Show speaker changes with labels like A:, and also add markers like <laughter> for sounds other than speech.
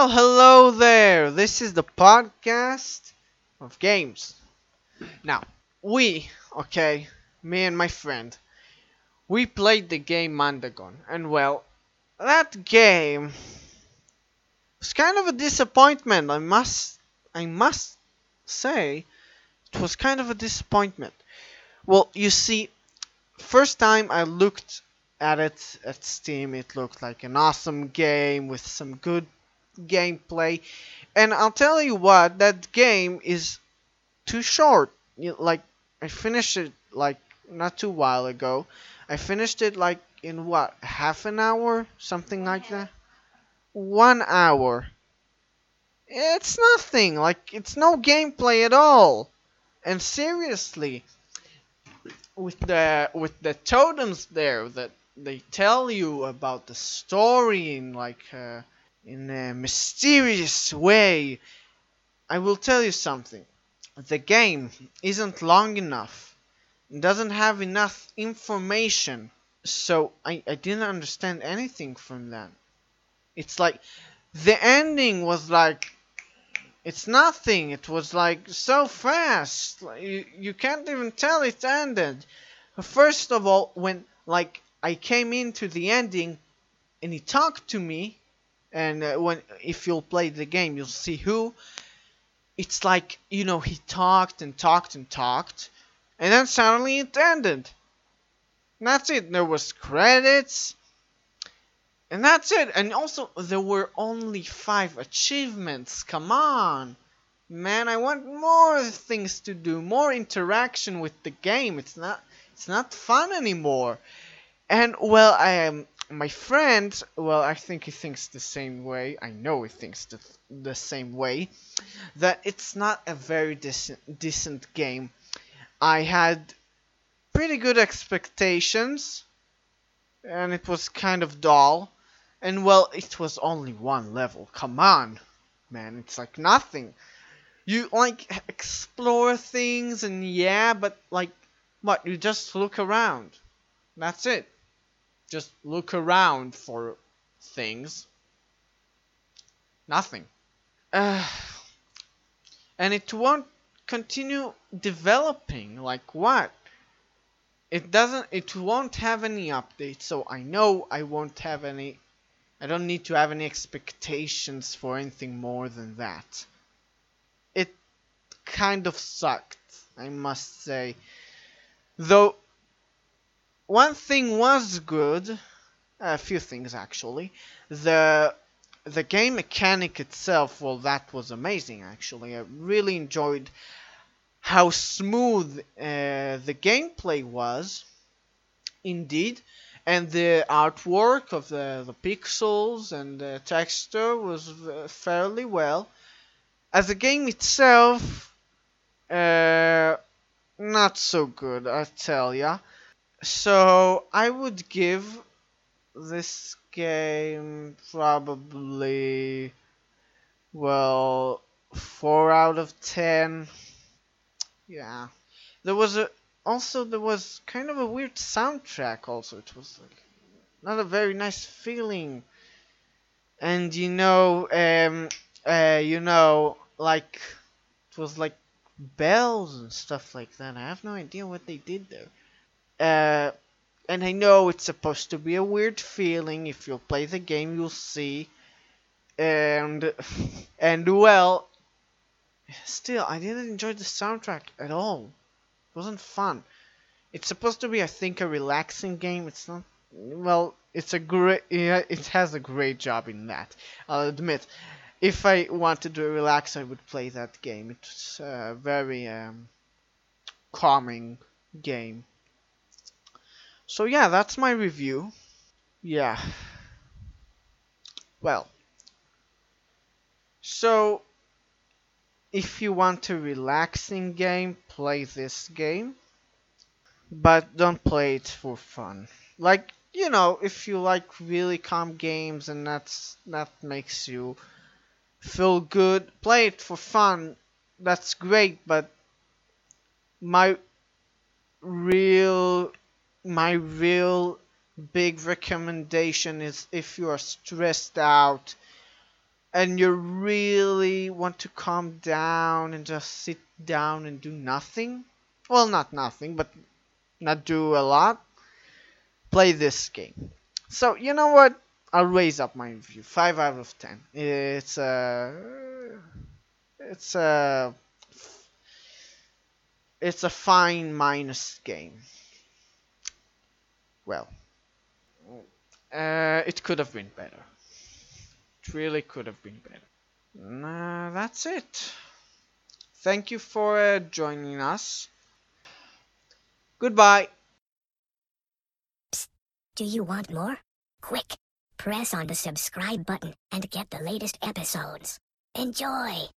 A: Well, hello there. This is the podcast of games. Now, we, okay, me and my friend, we played the game Mandagon, and well, that game was kind of a disappointment. I must, I must say, it was kind of a disappointment. Well, you see, first time I looked at it at Steam, it looked like an awesome game with some good gameplay. And I'll tell you what, that game is too short. You, like, I finished it like not too while ago. I finished it like in what, half an hour? Something like that? One hour. It's nothing. Like, it's no gameplay at all. And seriously, with the with the totems there that they tell you about the story in like uh, in a mysterious way. I will tell you something. The game isn't long enough. Doesn't have enough information. So I, I didn't understand anything from that. It's like the ending was like it's nothing. It was like so fast. You, you can't even tell it ended. First of all, when like I came into the ending and he talked to me and uh, when if you'll play the game you'll see who it's like you know he talked and talked and talked and then suddenly it ended. And that's it. There was credits and that's it. And also there were only five achievements. Come on. Man i want more things to do more interaction with the game. It's not it's not fun anymore. And well i am my friend, well, I think he thinks the same way. I know he thinks the, the same way. That it's not a very decent, decent game. I had pretty good expectations, and it was kind of dull. And well, it was only one level. Come on, man, it's like nothing. You like explore things, and yeah, but like, what? You just look around. That's it just look around for things. Nothing. Uh, <sighs> and it won't continue developing. Like what? It doesn't. It won't have any updates. So I know I won't have any. I don't need to have any expectations for anything more than that. It kind of sucked, I must say. Though one thing was good, a few things actually. The the game mechanic itself, well, that was amazing actually. I really enjoyed how smooth uh, the gameplay was, indeed, and the artwork of the, the pixels and the texture was fairly well. As the game itself, uh, not so good, I tell ya. So I would give this game probably well four out of ten. Yeah. There was a also there was kind of a weird soundtrack also. It was like not a very nice feeling. And you know, um uh you know, like it was like bells and stuff like that. I have no idea what they did there. Uh, and I know it's supposed to be a weird feeling. If you play the game, you'll see. And and well, still, I didn't enjoy the soundtrack at all. It wasn't fun. It's supposed to be, I think, a relaxing game. It's not. Well, it's a great. It has a great job in that. I'll admit. If I wanted to relax, I would play that game. It's a very um, calming game. So yeah, that's my review. Yeah. Well. So if you want a relaxing game, play this game. But don't play it for fun. Like, you know, if you like really calm games and that's that makes you feel good, play it for fun. That's great, but my real my real big recommendation is if you are stressed out and you really want to calm down and just sit down and do nothing, well, not nothing, but not do a lot, play this game. So, you know what? I'll raise up my review. 5 out of 10. It's a. It's a. It's a fine minus game. Well. Uh, it could have been better. It really could have been better. Nah, that's it. Thank you for uh, joining us. Goodbye.
B: Do you want more? Quick! Press on the subscribe button and get the latest episodes. Enjoy!